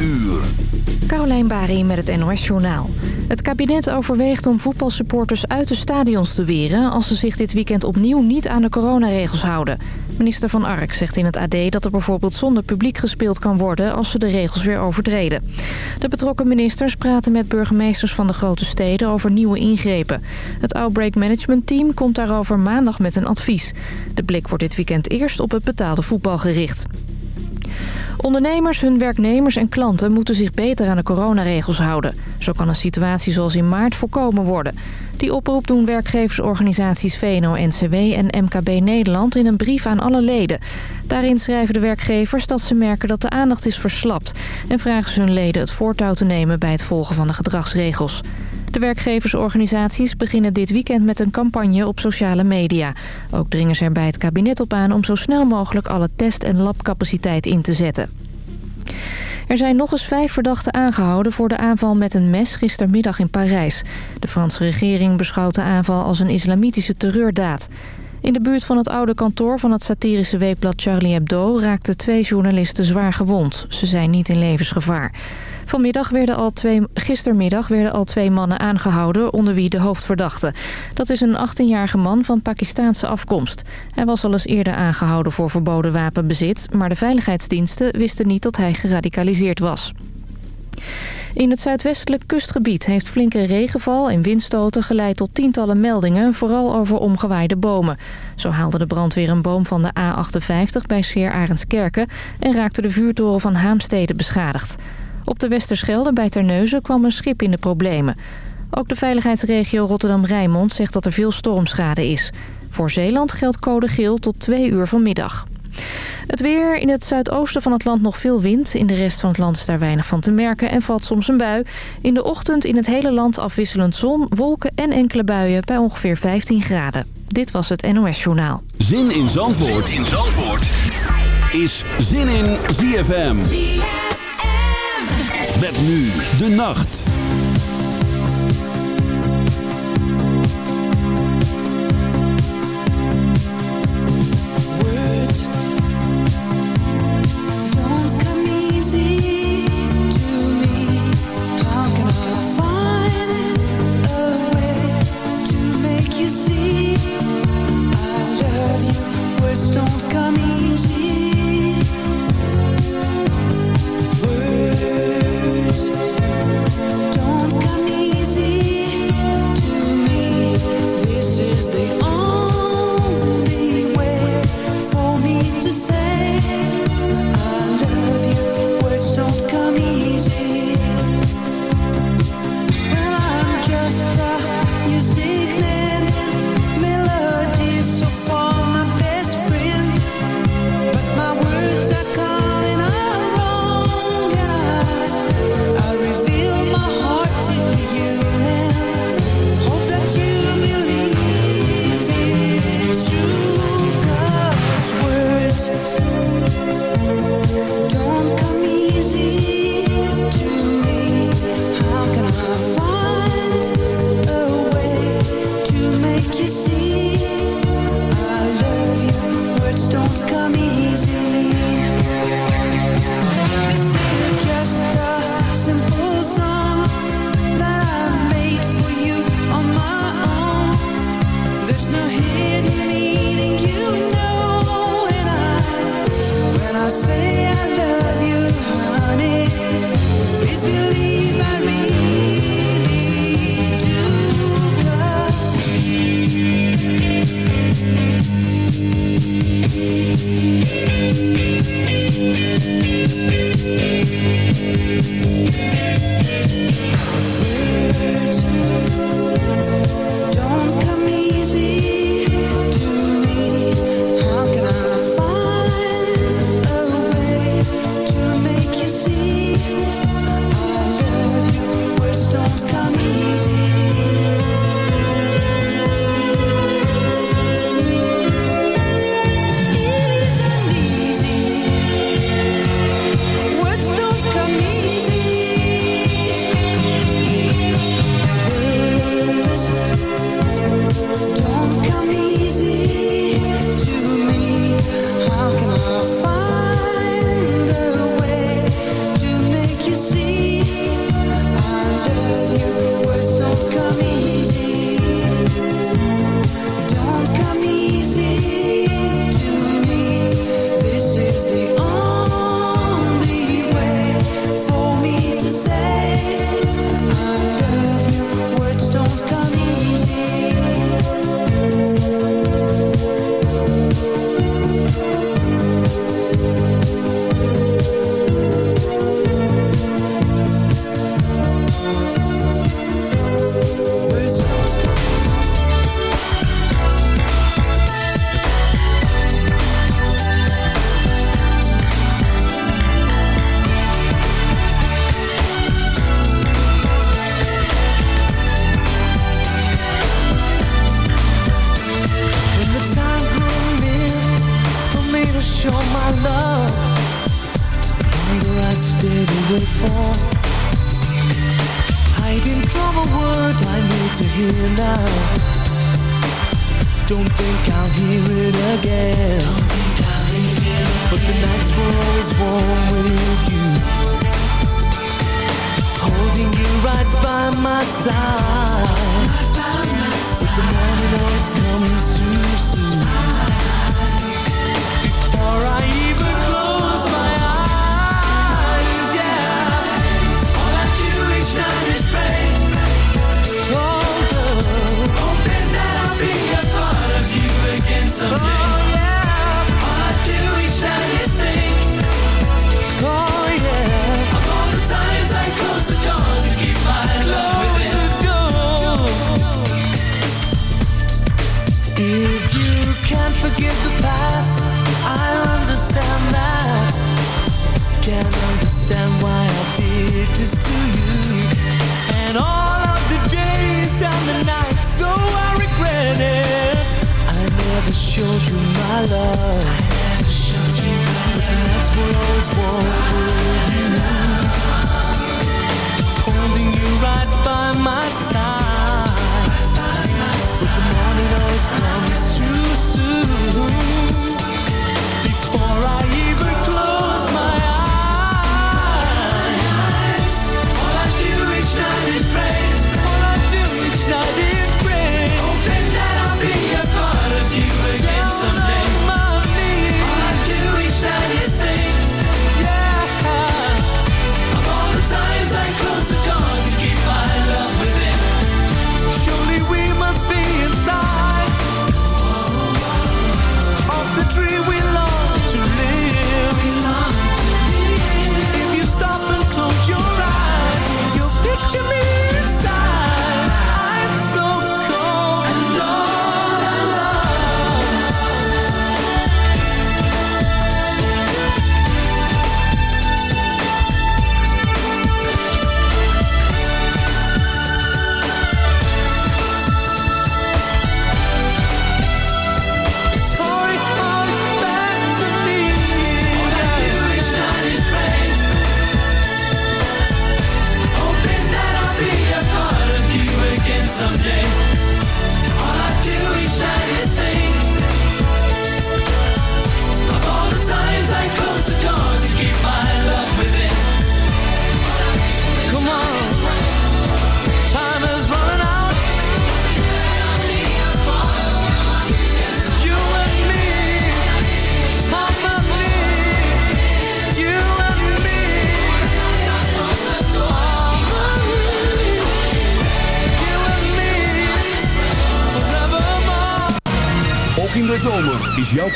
uur. Carolijn Bari met het NOS Journaal. Het kabinet overweegt om voetbalsupporters uit de stadions te weren... als ze zich dit weekend opnieuw niet aan de coronaregels houden. Minister Van Ark zegt in het AD dat er bijvoorbeeld zonder publiek gespeeld kan worden... als ze de regels weer overtreden. De betrokken ministers praten met burgemeesters van de grote steden over nieuwe ingrepen. Het Outbreak Management Team komt daarover maandag met een advies. De blik wordt dit weekend eerst op het betaalde voetbal gericht. Ondernemers, hun werknemers en klanten moeten zich beter aan de coronaregels houden. Zo kan een situatie zoals in maart voorkomen worden. Die oproep doen werkgeversorganisaties VNO-NCW en MKB Nederland in een brief aan alle leden. Daarin schrijven de werkgevers dat ze merken dat de aandacht is verslapt... en vragen ze hun leden het voortouw te nemen bij het volgen van de gedragsregels. De werkgeversorganisaties beginnen dit weekend met een campagne op sociale media. Ook dringen ze er bij het kabinet op aan om zo snel mogelijk alle test- en labcapaciteit in te zetten. Er zijn nog eens vijf verdachten aangehouden voor de aanval met een mes gistermiddag in Parijs. De Franse regering beschouwt de aanval als een islamitische terreurdaad. In de buurt van het oude kantoor van het satirische weekblad Charlie Hebdo... raakten twee journalisten zwaar gewond. Ze zijn niet in levensgevaar. Vanmiddag werden al twee, gistermiddag werden al twee mannen aangehouden, onder wie de hoofdverdachte. Dat is een 18-jarige man van Pakistaanse afkomst. Hij was al eens eerder aangehouden voor verboden wapenbezit... maar de veiligheidsdiensten wisten niet dat hij geradicaliseerd was. In het zuidwestelijk kustgebied heeft flinke regenval en windstoten geleid tot tientallen meldingen, vooral over omgewaaide bomen. Zo haalde de brandweer een boom van de A58 bij Seer Arendskerken en raakte de vuurtoren van Haamstede beschadigd. Op de Westerschelde bij Terneuzen kwam een schip in de problemen. Ook de veiligheidsregio Rotterdam-Rijnmond zegt dat er veel stormschade is. Voor Zeeland geldt code geel tot twee uur vanmiddag. Het weer. In het zuidoosten van het land nog veel wind. In de rest van het land is daar weinig van te merken en valt soms een bui. In de ochtend in het hele land afwisselend zon, wolken en enkele buien bij ongeveer 15 graden. Dit was het NOS Journaal. Zin in Zandvoort, zin in Zandvoort. is Zin in ZFM. Met nu de nacht.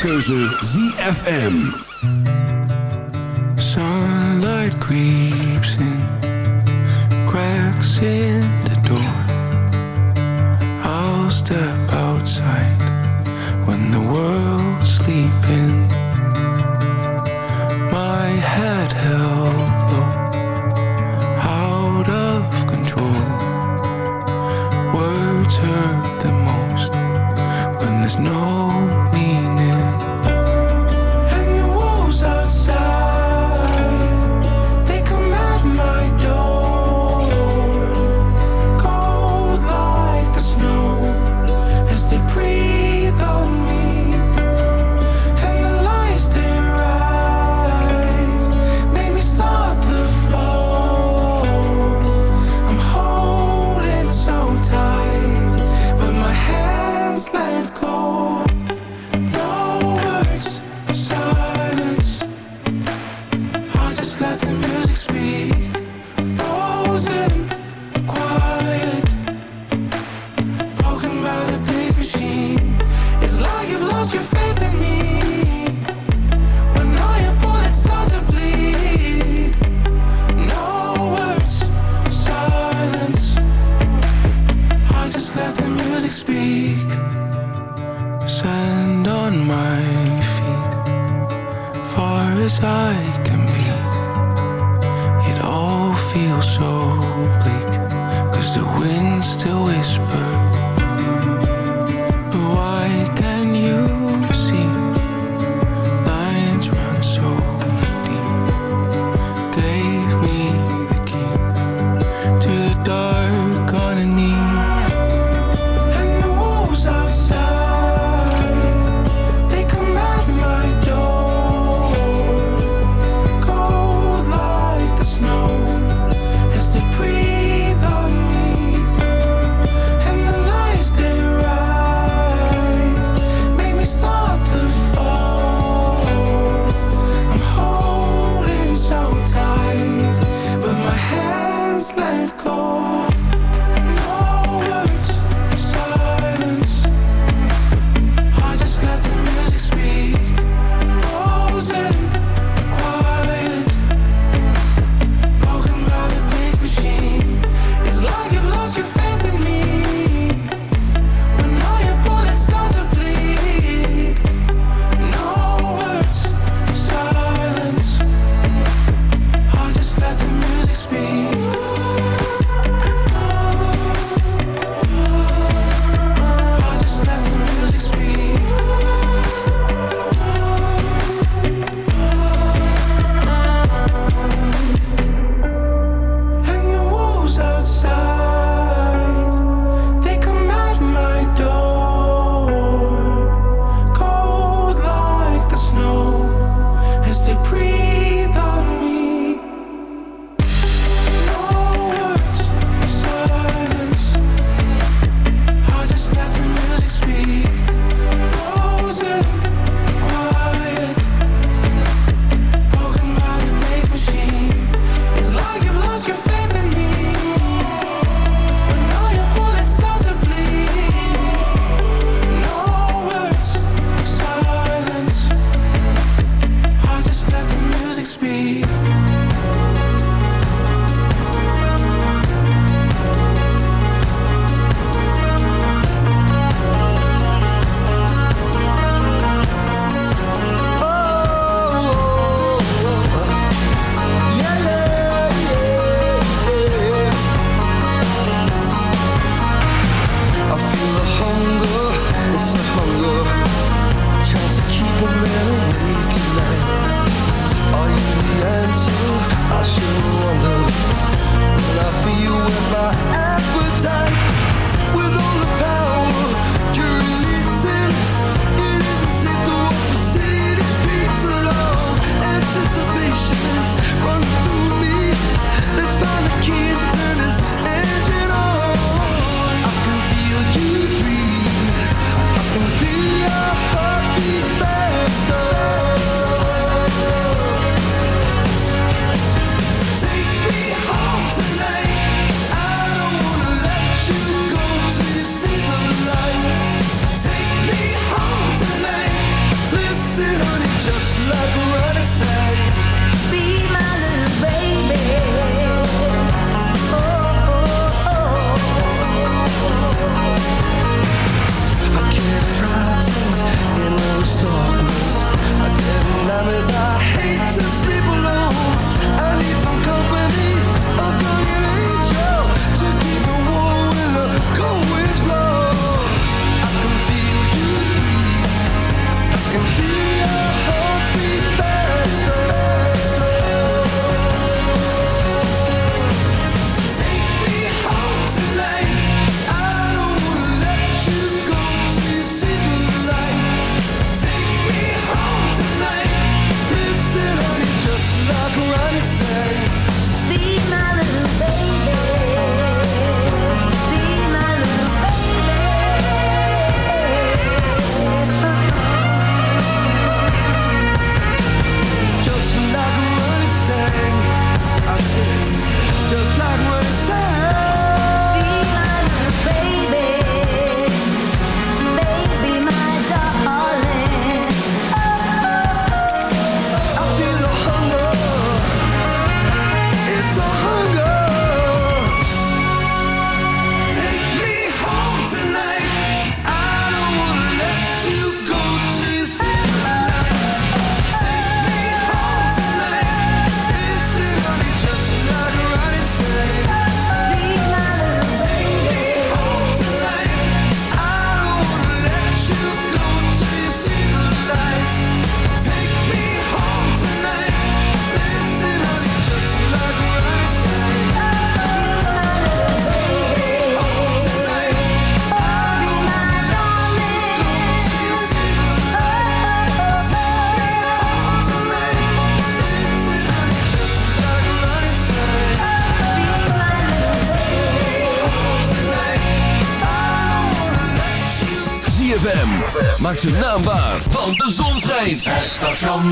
Keuze ZFM.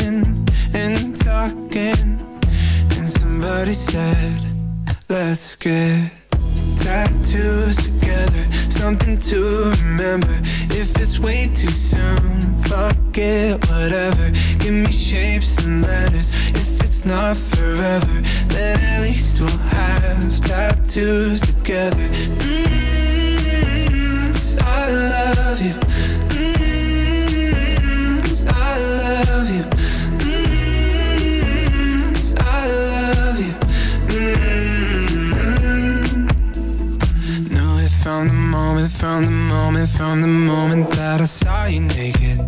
Walking and talking, and somebody said, Let's get tattoos together, something to remember. If it's way too soon, fuck it, whatever. Give me shapes and letters. If it's not forever, then at least we'll have tattoos together. Mm, 'cause I love you. From the moment, from the moment that I saw you naked.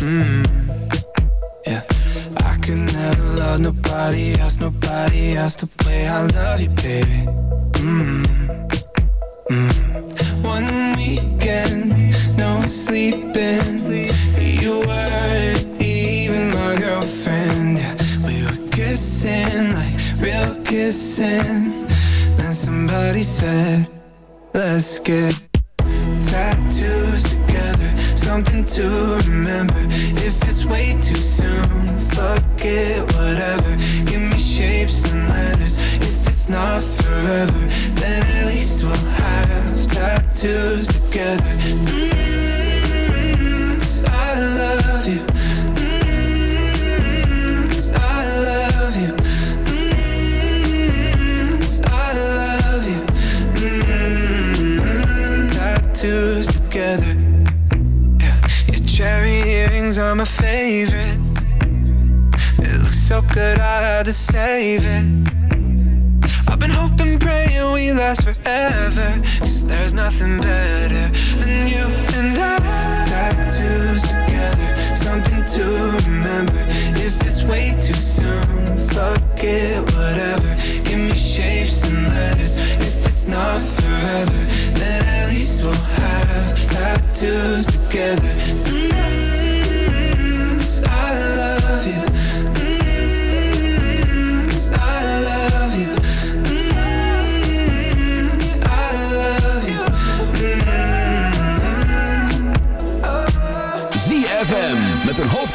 Mm. Yeah, I could never love nobody else, nobody else the way I love you, baby. Mm. Mm. One weekend, no sleeping. You weren't even my girlfriend. Yeah, we were kissing like real kissing. Then somebody said, Let's get to remember. If it's way too soon, fuck it, whatever. Give me shapes and letters. If it's not forever, then at least we'll have tattoos had to save it. I've been hoping, praying we last forever. Cause there's nothing better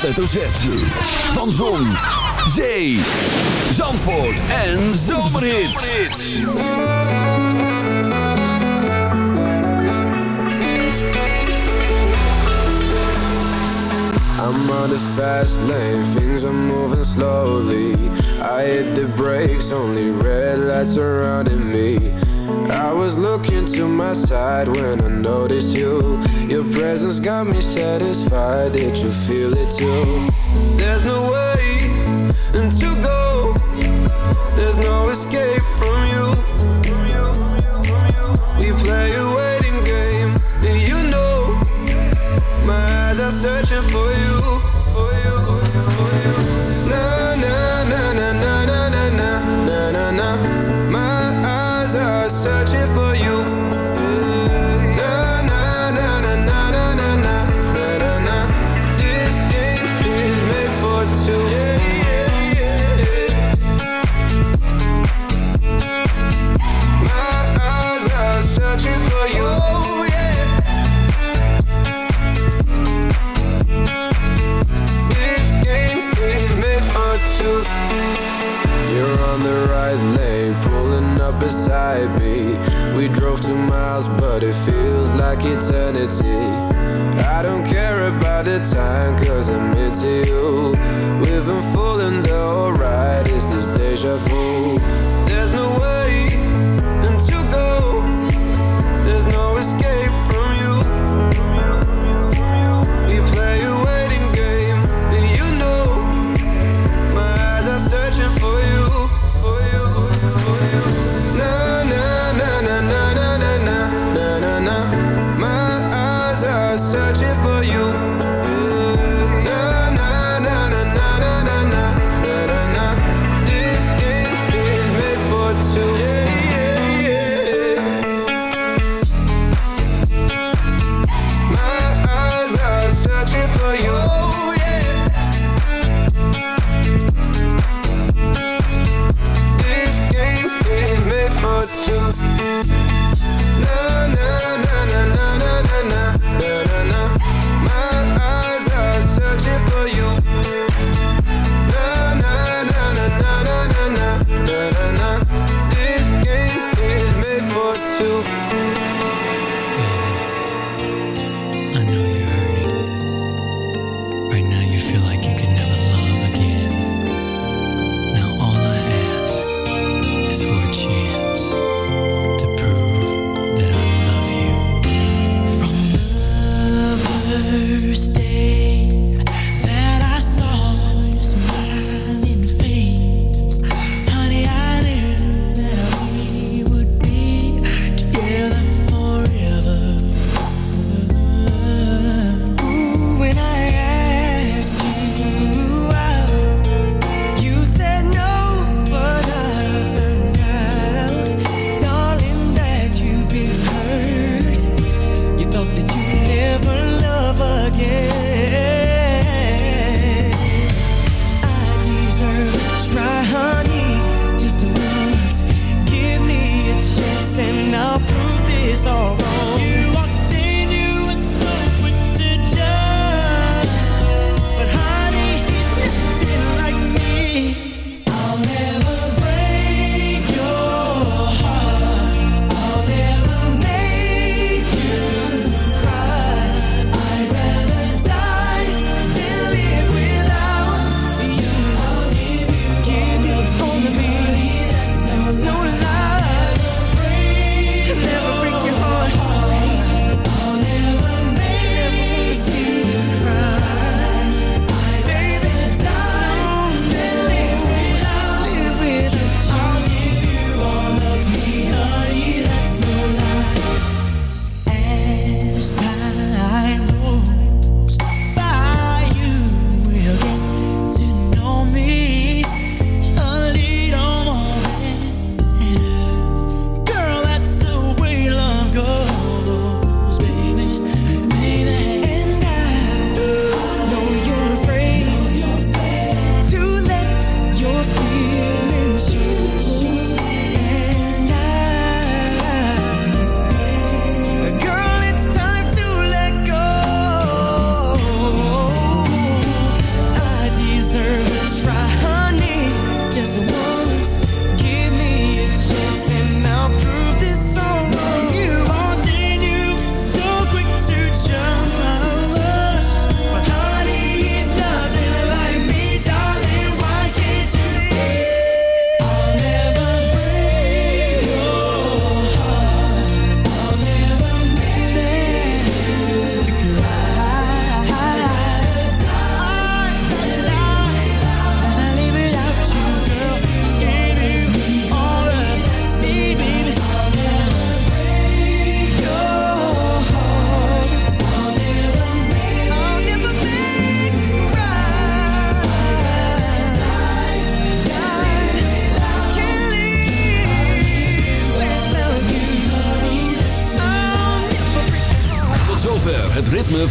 hoofdletter Z. Van Zon, Zee, Zandvoort en Zomerhits. I'm on the fast lane, things are moving slowly. I hit the brakes, only red lights surrounding me. was looking to my side when I noticed you. Your presence got me satisfied. Did you feel it too? There's no way to go. There's no escape from you. We play a waiting game, and you know my eyes are searching for you. but it feels like eternity. I don't care about the time, cause I'm into you. We've been fooling, though, ride. Is this deja vu?